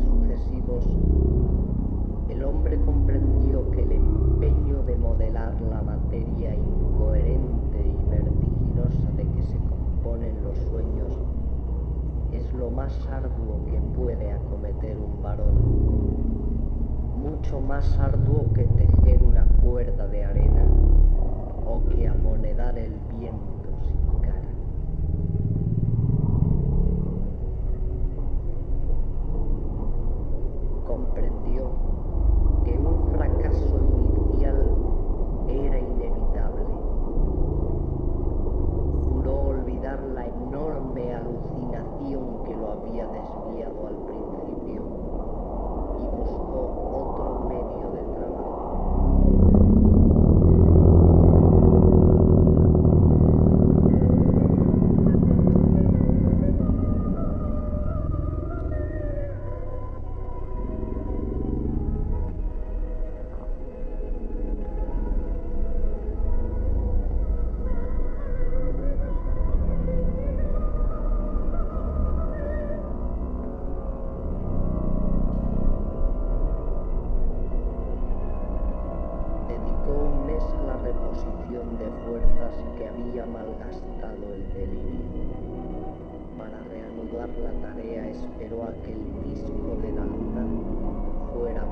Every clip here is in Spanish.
sucesivos, el hombre comprendió que el empeño de modelar la materia incoherente y vertiginosa de que se componen los sueños es lo más arduo que puede acometer un varón, mucho más arduo que tejer una cuerda de arena o que amonedar el viento la reposición de fuerzas que había malgastado el delirio. Para reanudar la tarea esperó a que el disco de la luna fuera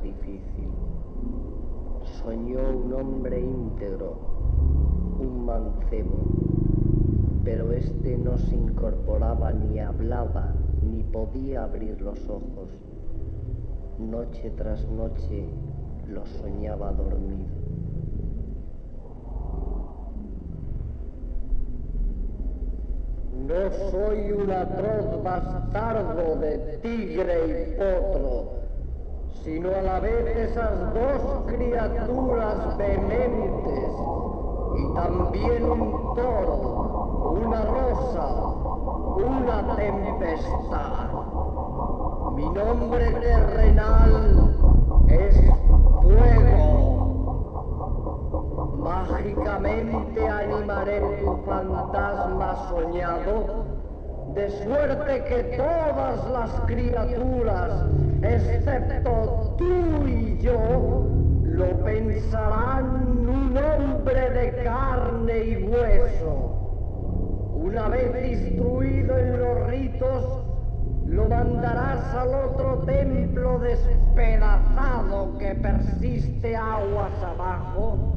difícil. Soñó un hombre íntegro, un mancebo, pero este no se incorporaba ni hablaba ni podía abrir los ojos. Noche tras noche lo soñaba dormido. No soy un atroz bastardo de tigre y potro, sino a la vez esas dos criaturas vehementes y también un toro, una rosa, una tempestad. Mi nombre terrenal es fuego. Mágicamente animaré tu fantasma soñado, de suerte que todas las criaturas, excepto tú y yo, lo pensarán un hombre de carne y hueso. Una vez instruido en los ritos, lo mandarás al otro templo despedazado que persiste aguas abajo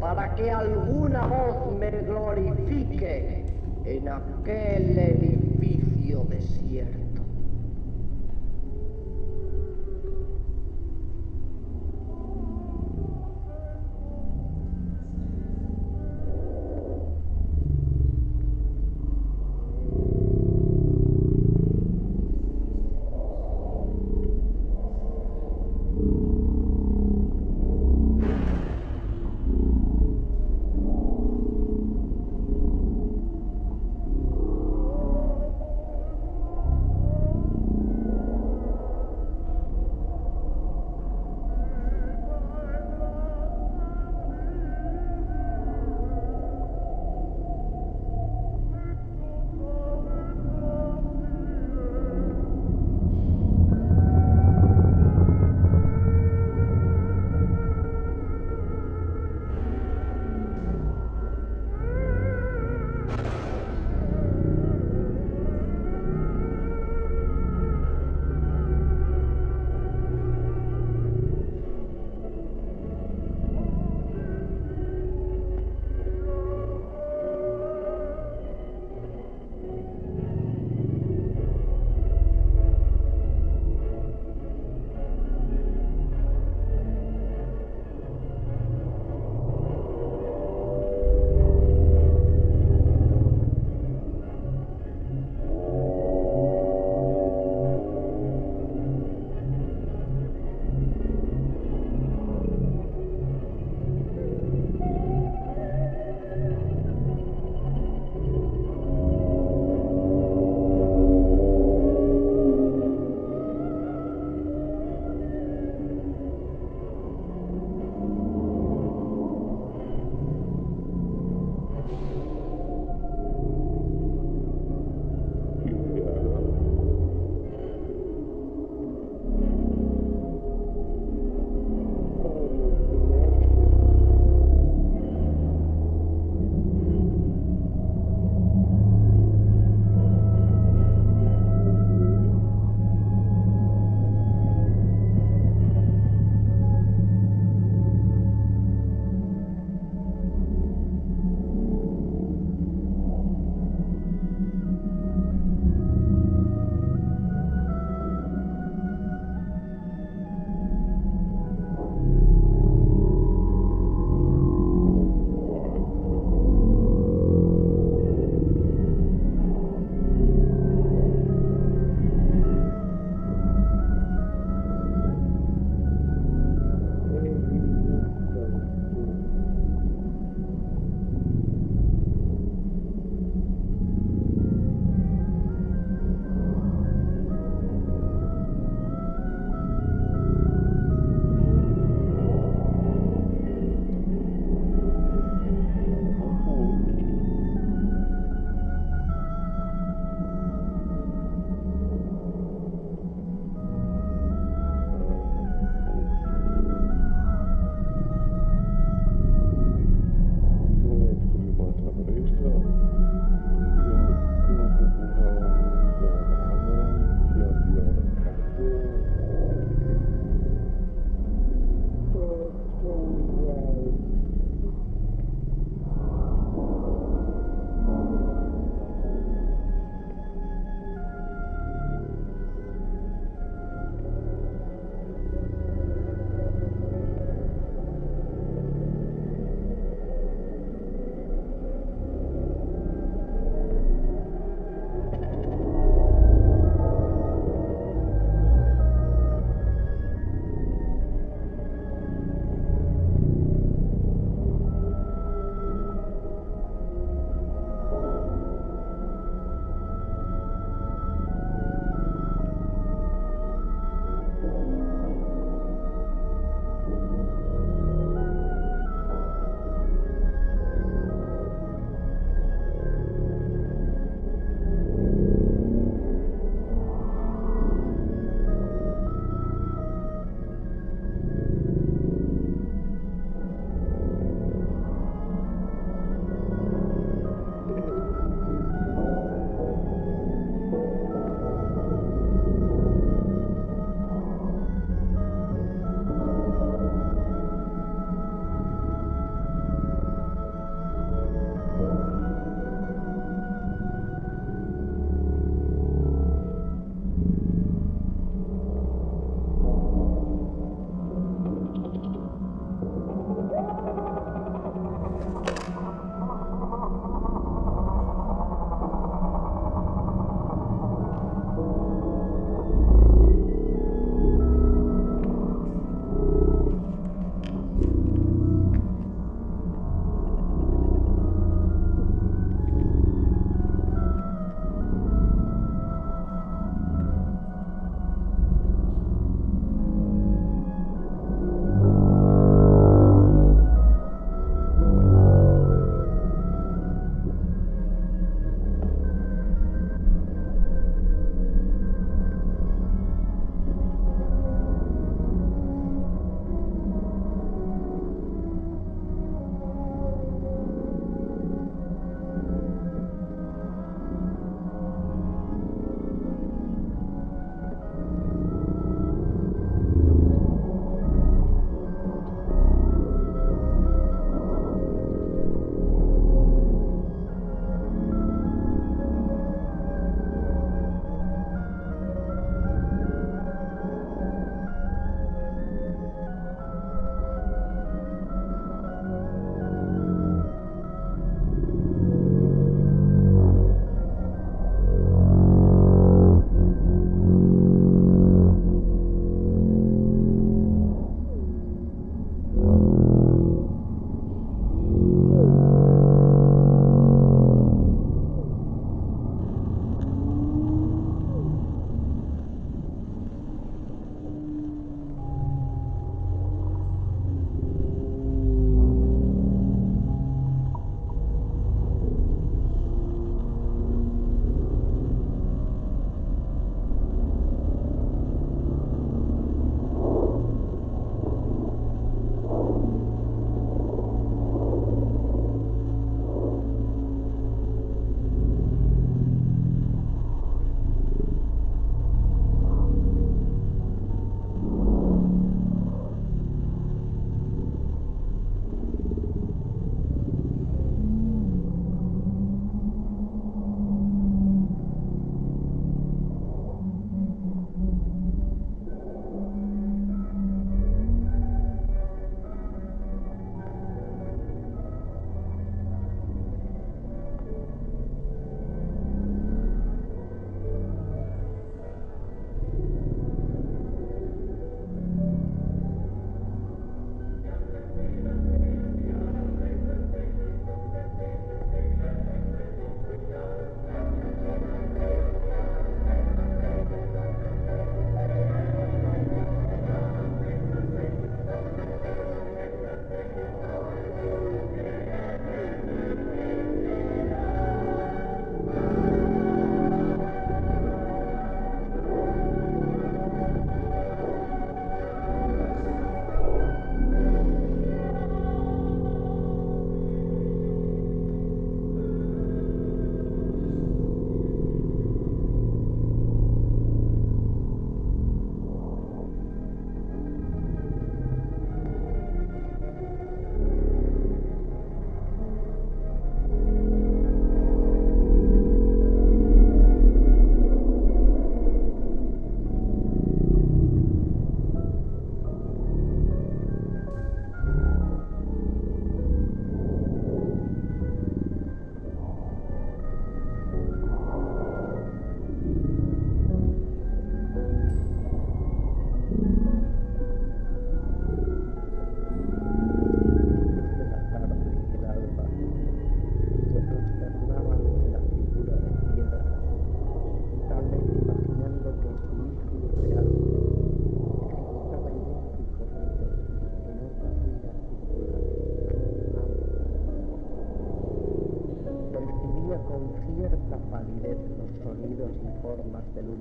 para que alguna voz me glorifique en aquel edificio desierto.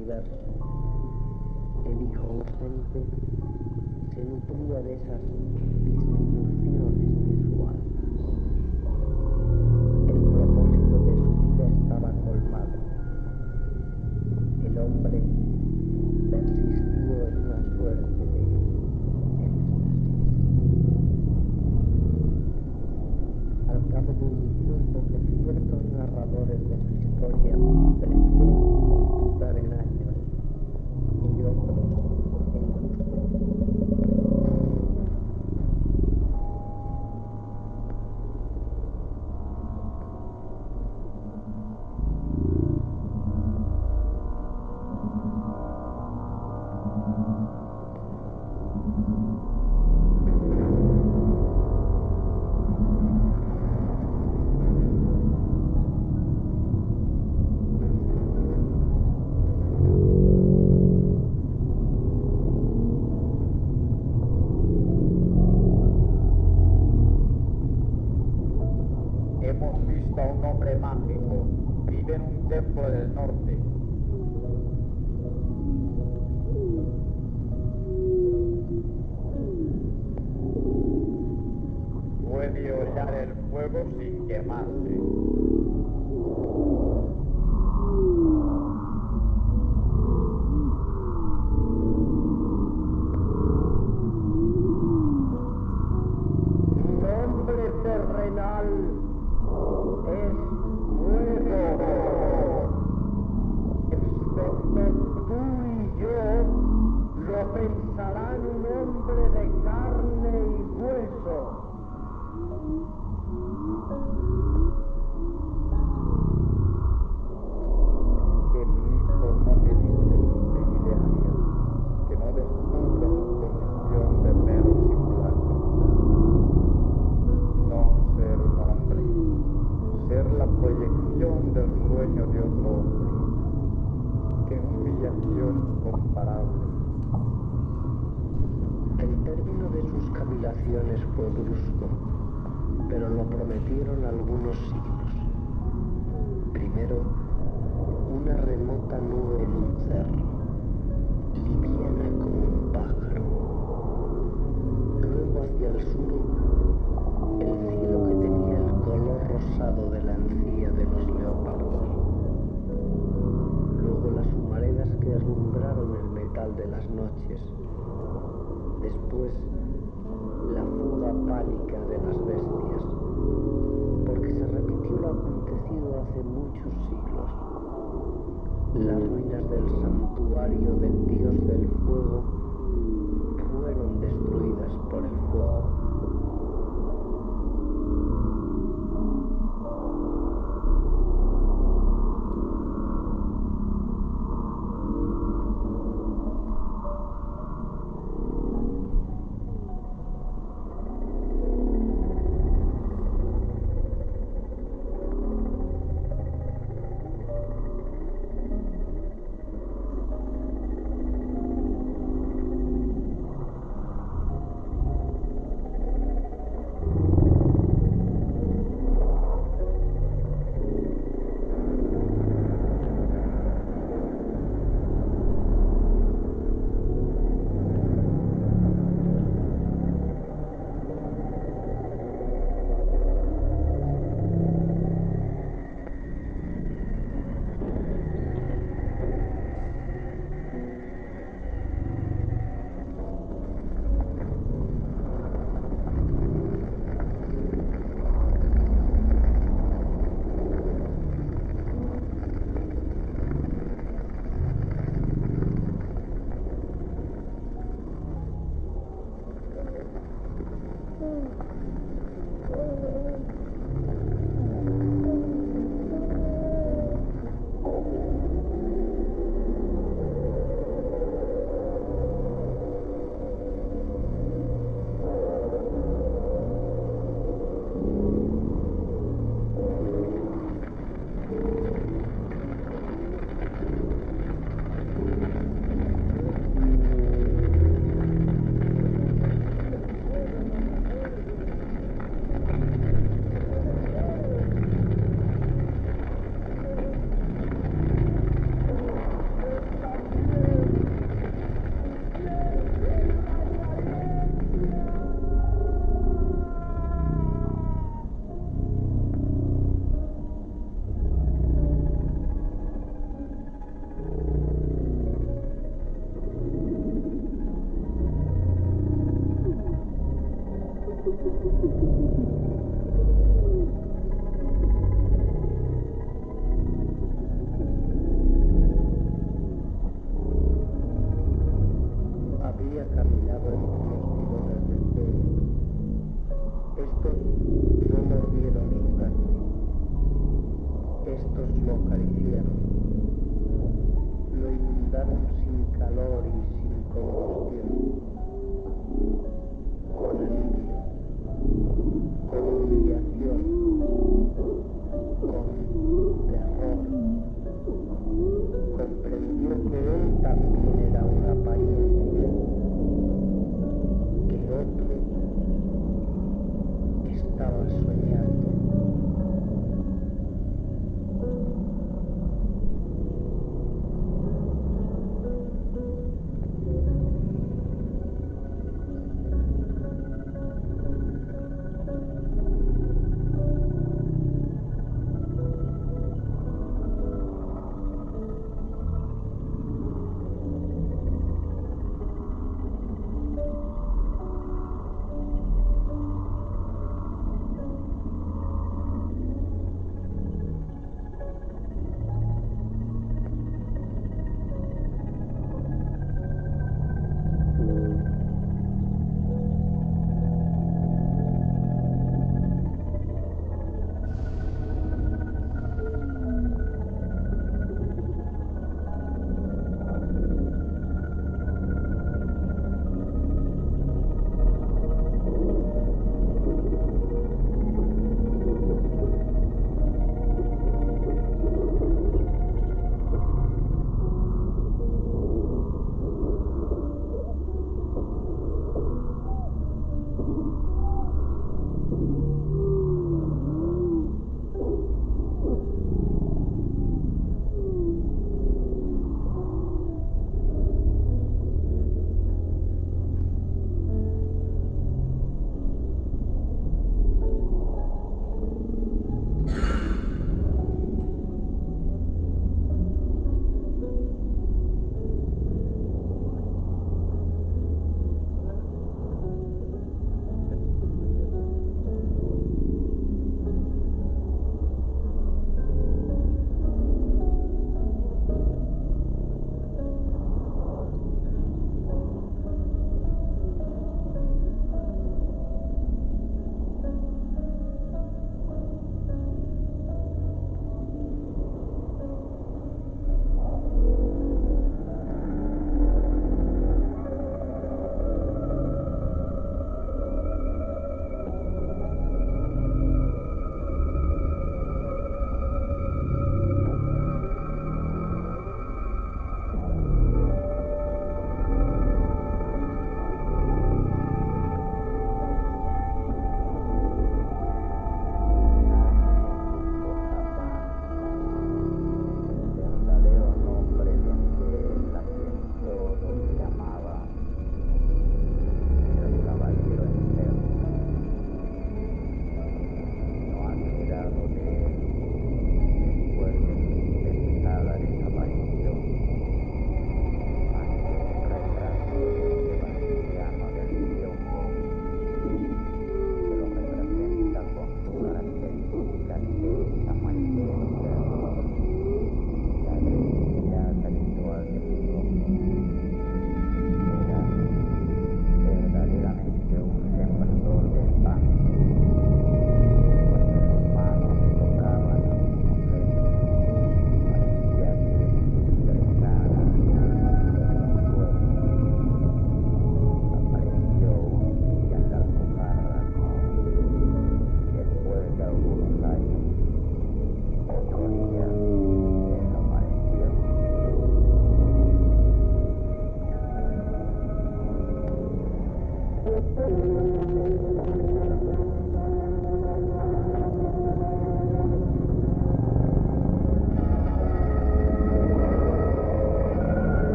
El hijo ausente se nutría de esas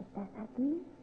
¿Estás aquí?